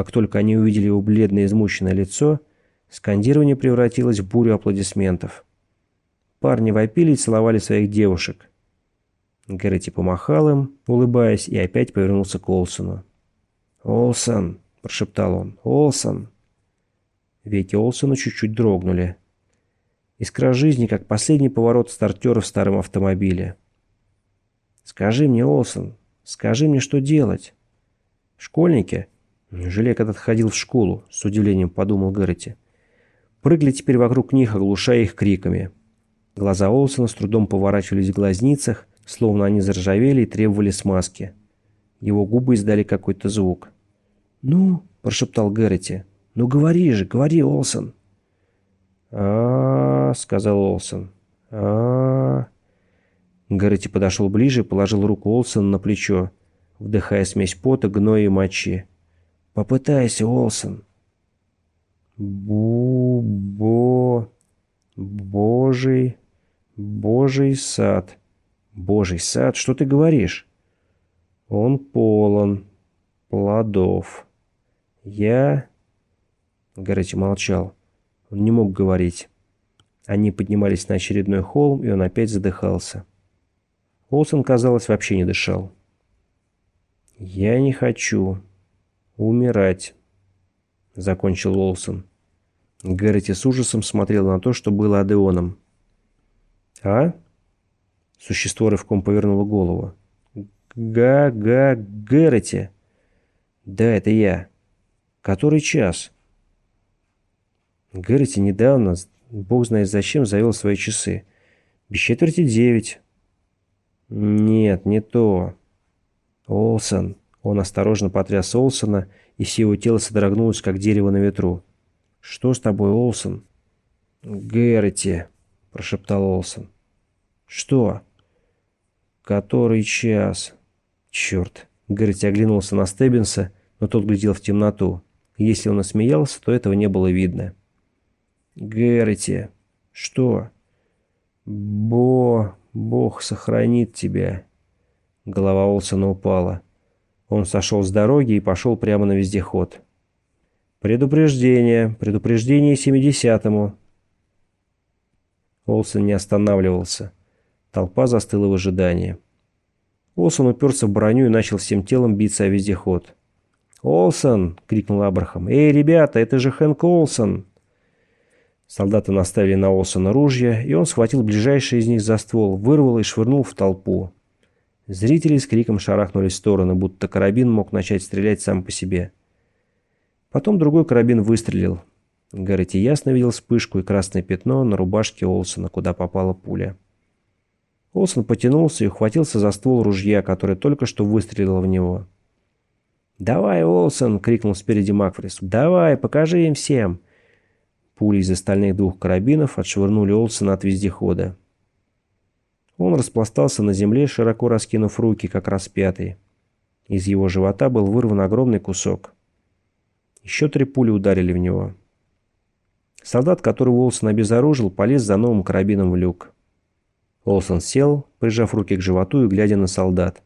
Как только они увидели его бледное измученное лицо, скандирование превратилось в бурю аплодисментов. Парни вопили и целовали своих девушек. Гэрроти помахал им, улыбаясь, и опять повернулся к Олсону. «Олсон!» – прошептал он. «Олсон!» Веки Олсона чуть-чуть дрогнули. Искра жизни, как последний поворот стартера в старом автомобиле. «Скажи мне, Олсон, скажи мне, что делать?» «Школьники?» «Неужели я когда-то ходил в школу?» – с удивлением подумал Гэрроти. Прыгли теперь вокруг них, оглушая их криками. Глаза Олсона с трудом поворачивались в глазницах, словно они заржавели и требовали смазки. Его губы издали какой-то звук. «Ну?» – прошептал Гэрроти. «Ну говори же, говори, Олсон!» а, сказал Олсон. а, Гэрроти подошел ближе и положил руку Олсона на плечо, вдыхая смесь пота, гноя и мочи. «Попытайся, Олсон!» «Бу-бо... Божий... Божий сад...» «Божий сад? Что ты говоришь?» «Он полон плодов. Я...» Гаррити молчал. Он не мог говорить. Они поднимались на очередной холм, и он опять задыхался. Олсон, казалось, вообще не дышал. «Я не хочу умирать», — закончил Олсон. Гаррити с ужасом смотрел на то, что было Адеоном. «А?» Существо рывком повернуло голову. «Га-га, Гэрроти!» «Да, это я. Который час?» Гэрроти недавно, бог знает зачем, завел свои часы. Без четверти девять. «Нет, не то. Олсон». Он осторожно потряс Олсона, и все его тело содрогнулось, как дерево на ветру. «Что с тобой, Олсон?» «Гэрроти», — прошептал Олсон. «Что?» «Который час?» «Черт!» Гэрти оглянулся на Стеббинса, но тот глядел в темноту. Если он осмеялся, то этого не было видно. «Гэрти!» «Что?» «Бо... Бог сохранит тебя!» Голова Олсона упала. Он сошел с дороги и пошел прямо на вездеход. «Предупреждение! Предупреждение семидесятому!» Олсон не останавливался. Толпа застыла в ожидании. Олсон уперся в броню и начал всем телом биться о вездеход. «Олсон!» — крикнул Абрахам. «Эй, ребята, это же Хэнк Олсон!» Солдаты наставили на Олсона ружья, и он схватил ближайший из них за ствол, вырвал и швырнул в толпу. Зрители с криком шарахнулись в стороны, будто карабин мог начать стрелять сам по себе. Потом другой карабин выстрелил. Гаррити ясно видел вспышку и красное пятно на рубашке Олсона, куда попала пуля. Олсон потянулся и ухватился за ствол ружья, которое только что выстрелило в него. «Давай, Олсон!» — крикнул спереди Макфрис. «Давай, покажи им всем!» Пули из остальных двух карабинов отшвырнули Олсона от вездехода. Он распластался на земле, широко раскинув руки, как распятый. Из его живота был вырван огромный кусок. Еще три пули ударили в него. Солдат, которого Уолсон обезоружил, полез за новым карабином в люк. Олсон сел, прижав руки к животу и глядя на солдат.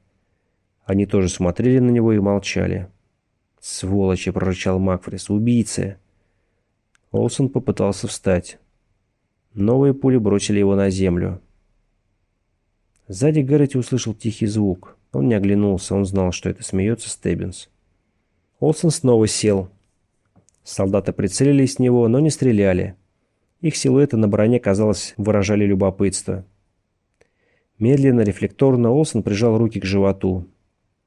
Они тоже смотрели на него и молчали. «Сволочи!» – прорычал Макфрис. «Убийцы!» Олсон попытался встать. Новые пули бросили его на землю. Сзади Гэрроти услышал тихий звук. Он не оглянулся, он знал, что это смеется Стеббинс. Олсон снова сел. Солдаты прицелились с него, но не стреляли. Их силуэты на броне, казалось, выражали любопытство. Медленно, рефлекторно Олсон прижал руки к животу.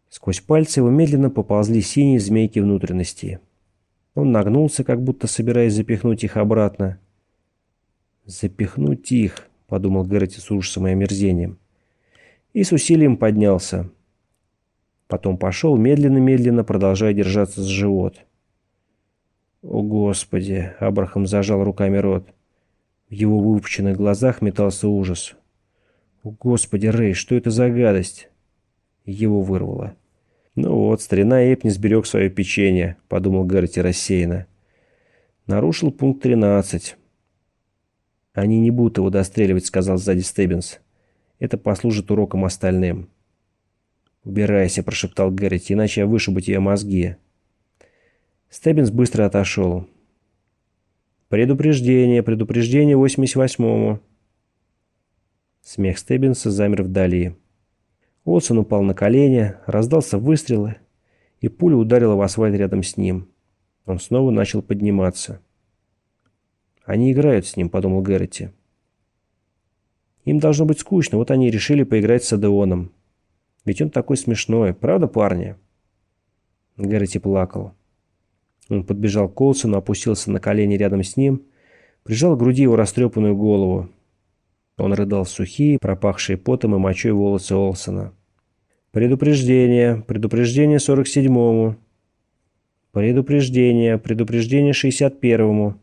Сквозь пальцы его медленно поползли синие змейки внутренности. Он нагнулся, как будто собираясь запихнуть их обратно. «Запихнуть их», — подумал Гэрроти с ужасом и омерзением. И с усилием поднялся. Потом пошел медленно-медленно, продолжая держаться за живот. «О, Господи!» — Абрахам зажал руками рот. В его выпученных глазах метался ужас. «О, Господи, Рэй, что это за гадость?» Его вырвало. «Ну вот, старина Эйп не сберег свое печенье», — подумал Гэрти рассеянно. «Нарушил пункт 13». «Они не будут его достреливать», — сказал сзади Стеббинс. «Это послужит уроком остальным». «Убирайся», — прошептал Гэрти, — «иначе я вышибу тебе мозги». Стеббинс быстро отошел. «Предупреждение, предупреждение 88-му». Смех Стеббинса замер вдали. Уотсон упал на колени, раздался выстрел, и пуля ударила в асфальт рядом с ним. Он снова начал подниматься. «Они играют с ним», — подумал Гэрроти. «Им должно быть скучно, вот они решили поиграть с Адеоном. Ведь он такой смешной, правда, парни?» Гэрроти плакал. Он подбежал к Колсону, опустился на колени рядом с ним, прижал к груди его растрепанную голову. Он рыдал сухие, пропахшие потом и мочой волосы Олсона. «Предупреждение, предупреждение 47-му. Предупреждение, предупреждение 61-му».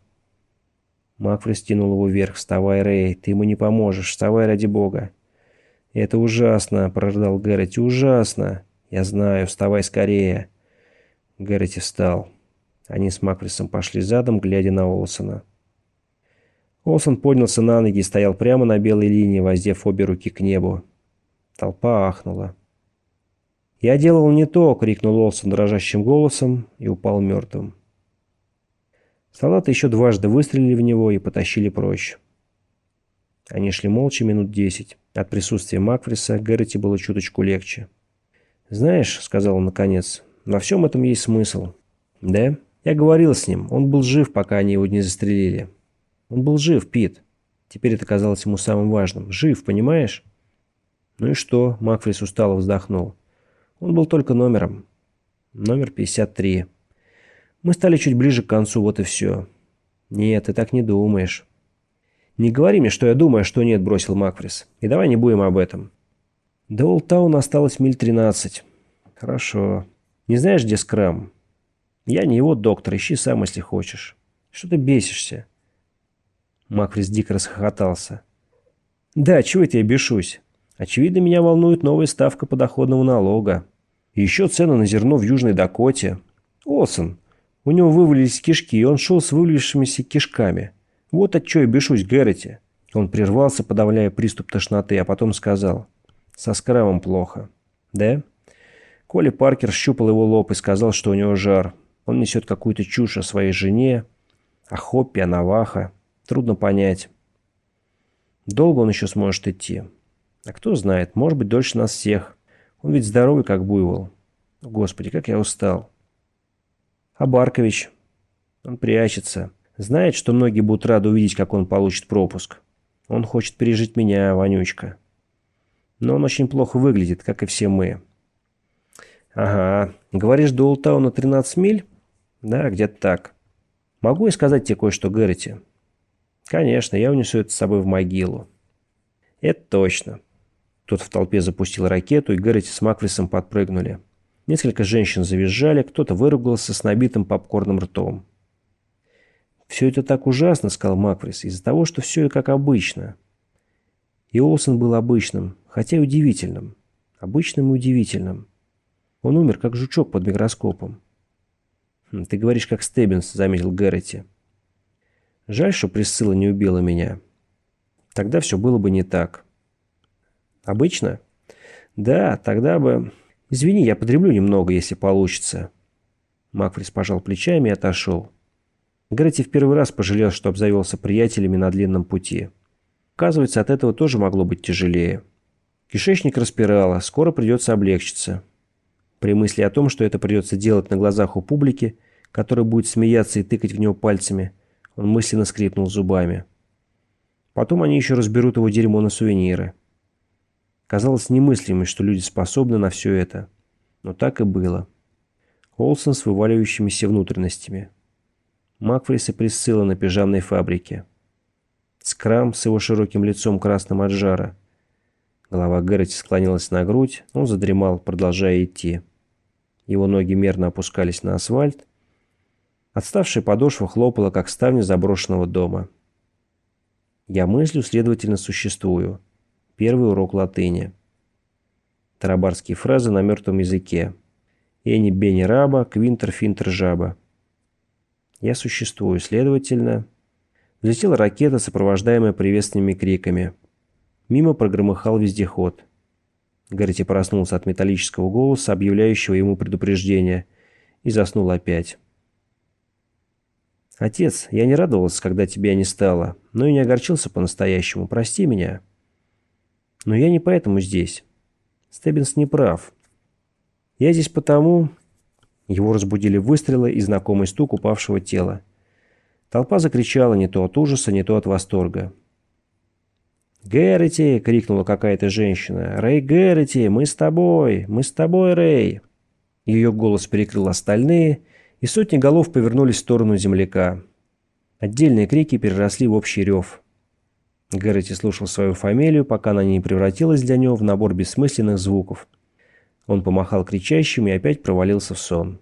Макфри стянул его вверх. «Вставай, Рэй, ты ему не поможешь. Вставай ради бога». «Это ужасно», — прорыдал Гэрроти. «Ужасно». «Я знаю. Вставай скорее». Гэрроти встал. Они с Макфрисом пошли задом, глядя на Олсона. Олсон поднялся на ноги и стоял прямо на белой линии, воздев обе руки к небу. Толпа ахнула. «Я делал не то!» — крикнул Олсон дрожащим голосом и упал мертвым. Солдаты еще дважды выстрелили в него и потащили прочь. Они шли молча минут десять. От присутствия Макфриса Гэрроти было чуточку легче. «Знаешь», — сказал он наконец, — «во всем этом есть смысл». «Да?» Я говорил с ним. Он был жив, пока они его не застрелили. Он был жив, Пит. Теперь это казалось ему самым важным. Жив, понимаешь? Ну и что? Макфрис устало вздохнул. Он был только номером. Номер 53. Мы стали чуть ближе к концу, вот и все. Нет, ты так не думаешь. Не говори мне, что я думаю, а что нет, бросил Макфрис. И давай не будем об этом. До Олтауна осталось миль 13. Хорошо. Не знаешь, где Скрам? Я не его доктор, ищи сам, если хочешь. Что ты бесишься?» Макфрис дико расхохотался. «Да, чего я бешусь? Очевидно, меня волнует новая ставка подоходного налога. И еще цены на зерно в Южной Дакоте. Олсон, у него вывалились кишки, и он шел с вывалившимися кишками. Вот от чего я бешусь, Гэрроти». Он прервался, подавляя приступ тошноты, а потом сказал. «Со скрамом плохо». «Да?» Коли Паркер щупал его лоб и сказал, что у него жар. Он несет какую-то чушь о своей жене, о Хоппе, о Наваха. Трудно понять. Долго он еще сможет идти. А кто знает, может быть, дольше нас всех. Он ведь здоровый, как буйвол. Господи, как я устал. А Баркович? Он прячется. Знает, что многие будут рады увидеть, как он получит пропуск. Он хочет пережить меня, вонючка. Но он очень плохо выглядит, как и все мы. Ага. Говоришь, до Ултауна 13 миль? Да, где-то так. Могу я сказать тебе кое-что, Гэрроти? Конечно, я унесу это с собой в могилу. Это точно. Тот в толпе запустил ракету, и Гэрроти с Макфрисом подпрыгнули. Несколько женщин завизжали, кто-то выругался с набитым попкорным ртом. «Все это так ужасно», — сказал Макфрис, — «из-за того, что все как обычно». И Олсен был обычным, хотя и удивительным. Обычным и удивительным. Он умер, как жучок под микроскопом. «Ты говоришь, как Стеббинс», — заметил Гэрроти. «Жаль, что Присцилла не убила меня. Тогда все было бы не так». «Обычно?» «Да, тогда бы...» «Извини, я подремлю немного, если получится». Макфрис пожал плечами и отошел. Гретти в первый раз пожалел, что обзавелся приятелями на длинном пути. Оказывается, от этого тоже могло быть тяжелее. Кишечник распирало, скоро придется облегчиться. При мысли о том, что это придется делать на глазах у публики, которая будет смеяться и тыкать в него пальцами, он мысленно скрипнул зубами. Потом они еще разберут его дерьмо на сувениры. Казалось немыслимым, что люди способны на все это. Но так и было. Олсен с вываливающимися внутренностями. Макфрис и Присцилла на пижамной фабрике. Скрам с его широким лицом красным от жара. Голова Гэрроти склонилась на грудь, он задремал, продолжая идти. Его ноги мерно опускались на асфальт. Отставшая подошва хлопала, как ставня заброшенного дома. Я мыслю, следовательно, существую. Первый урок латыни. Тарабарские фразы на мертвом языке. Эни бени раба, квинтер финтер жаба. Я существую, следовательно... Взлетела ракета, сопровождаемая приветственными криками. Мимо прогромыхал вездеход. Гаррити проснулся от металлического голоса, объявляющего ему предупреждение, и заснул опять. «Отец, я не радовался, когда тебя не стало, но и не огорчился по-настоящему. Прости меня». «Но я не поэтому здесь. Стеббинс не прав. Я здесь потому...» Его разбудили выстрелы и знакомый стук упавшего тела. Толпа закричала не то от ужаса, не то от восторга. «Гэрроти!» — крикнула какая-то женщина. «Рэй Гэрроти! Мы с тобой! Мы с тобой, Рэй!» Ее голос перекрыл остальные, и сотни голов повернулись в сторону земляка. Отдельные крики переросли в общий рев. Гэрроти слушал свою фамилию, пока она не превратилась для него в набор бессмысленных звуков. Он помахал кричащим и опять провалился в сон.